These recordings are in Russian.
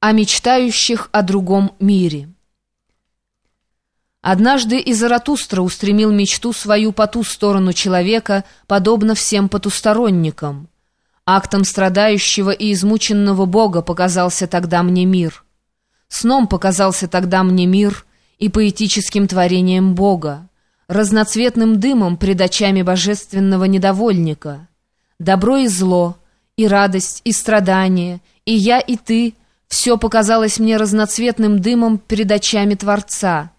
о мечтающих о другом мире. Однажды и Заратустра устремил мечту свою по ту сторону человека, подобно всем потусторонникам. Актом страдающего и измученного Бога показался тогда мне мир. Сном показался тогда мне мир и поэтическим творением Бога, разноцветным дымом пред очами божественного недовольника. Добро и зло, и радость, и страдание, и я, и ты — все показалось мне разноцветным дымом перед очами Творца.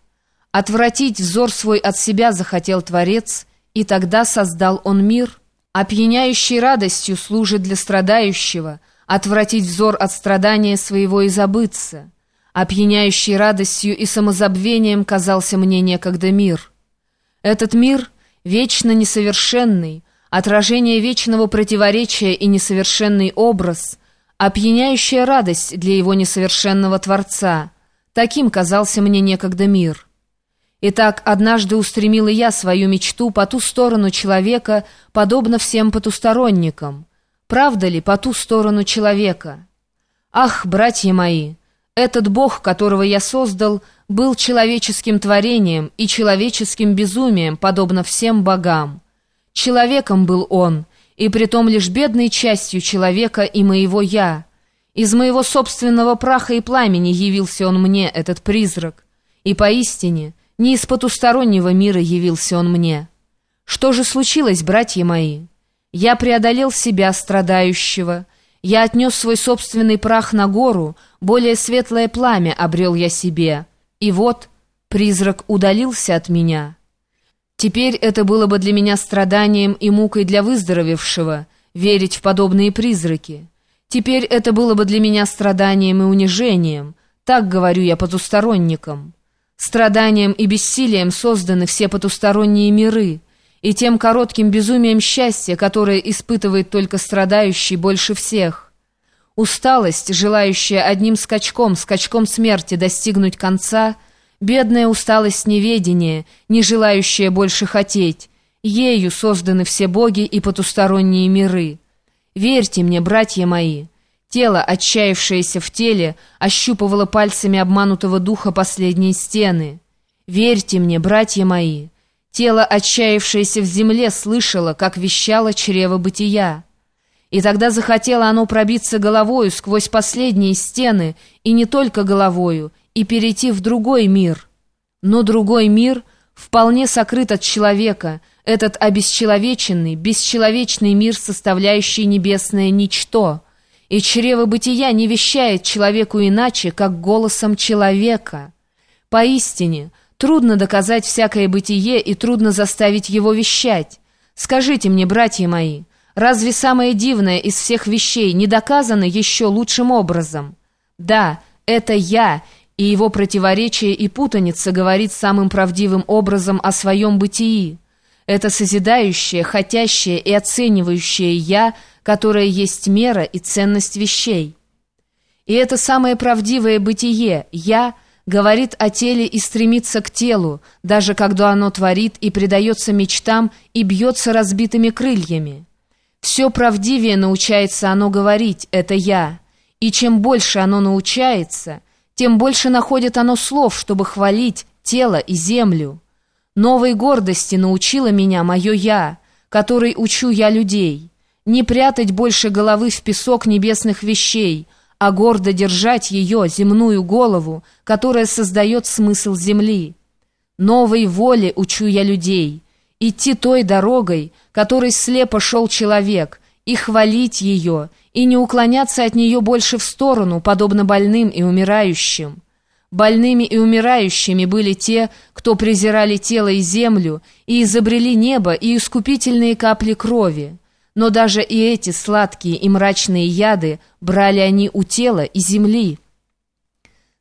Отвратить взор свой от себя захотел Творец, и тогда создал он мир. Опьяняющей радостью служит для страдающего, отвратить взор от страдания своего и забыться. Опьяняющей радостью и самозабвением казался мне некогда мир. Этот мир, вечно несовершенный, отражение вечного противоречия и несовершенный образ — опьяняющая радость для его несовершенного Творца. Таким казался мне некогда мир. Итак, однажды устремила я свою мечту по ту сторону человека, подобно всем потусторонникам. Правда ли, по ту сторону человека? Ах, братья мои, этот Бог, которого я создал, был человеческим творением и человеческим безумием, подобно всем богам. Человеком был Он — и притом лишь бедной частью человека и моего «я». Из моего собственного праха и пламени явился он мне, этот призрак, и поистине не из потустороннего мира явился он мне. Что же случилось, братья мои? Я преодолел себя, страдающего, я отнес свой собственный прах на гору, более светлое пламя обрел я себе, и вот призрак удалился от меня». Теперь это было бы для меня страданием и мукой для выздоровевшего, верить в подобные призраки. Теперь это было бы для меня страданием и унижением, так говорю я потусторонникам. Страданием и бессилием созданы все потусторонние миры, и тем коротким безумием счастья, которое испытывает только страдающий больше всех. Усталость, желающая одним скачком, скачком смерти достигнуть конца — Бедная усталость неведения, не желающая больше хотеть. Ею созданы все боги и потусторонние миры. Верьте мне, братья мои. Тело, отчаявшееся в теле, ощупывало пальцами обманутого духа последние стены. Верьте мне, братья мои. Тело, отчаявшееся в земле, слышало, как вещало чрево бытия. И тогда захотело оно пробиться головою сквозь последние стены, и не только головою, и перейти в другой мир. Но другой мир вполне сокрыт от человека, этот обесчеловеченный, бесчеловечный мир, составляющий небесное ничто. И чрево бытия не вещает человеку иначе, как голосом человека. Поистине, трудно доказать всякое бытие и трудно заставить его вещать. Скажите мне, братья мои, разве самое дивное из всех вещей не доказано еще лучшим образом? Да, это я, и его противоречие и путаница говорит самым правдивым образом о своем бытии. Это созидающее, хотящее и оценивающее «я», которое есть мера и ценность вещей. И это самое правдивое бытие «я» говорит о теле и стремится к телу, даже когда оно творит и предается мечтам и бьется разбитыми крыльями. Все правдивее научается оно говорить «это я», и чем больше оно научается – тем больше находит оно слов, чтобы хвалить тело и землю. Новой гордости научила меня мое «я», который учу я людей. Не прятать больше головы в песок небесных вещей, а гордо держать ее, земную голову, которая создает смысл земли. Новой воле учу я людей, идти той дорогой, которой слепо шел человек, и хвалить ее, и не уклоняться от нее больше в сторону, подобно больным и умирающим. Больными и умирающими были те, кто презирали тело и землю, и изобрели небо и искупительные капли крови. Но даже и эти сладкие и мрачные яды брали они у тела и земли.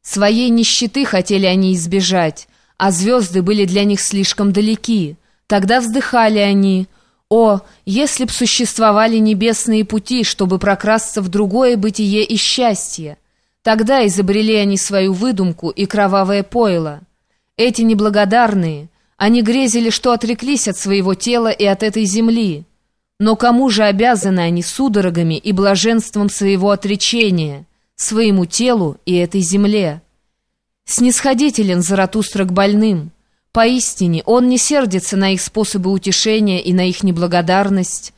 Своей нищеты хотели они избежать, а звезды были для них слишком далеки. Тогда вздыхали они – о, если б существовали небесные пути, чтобы прокрасться в другое бытие и счастье! Тогда изобрели они свою выдумку и кровавое пойло. Эти неблагодарные, они грезили, что отреклись от своего тела и от этой земли. Но кому же обязаны они судорогами и блаженством своего отречения? своему телу и этой земле. Снисходителен Заратустра к больным. Поистине, он не сердится на их способы утешения и на их неблагодарность,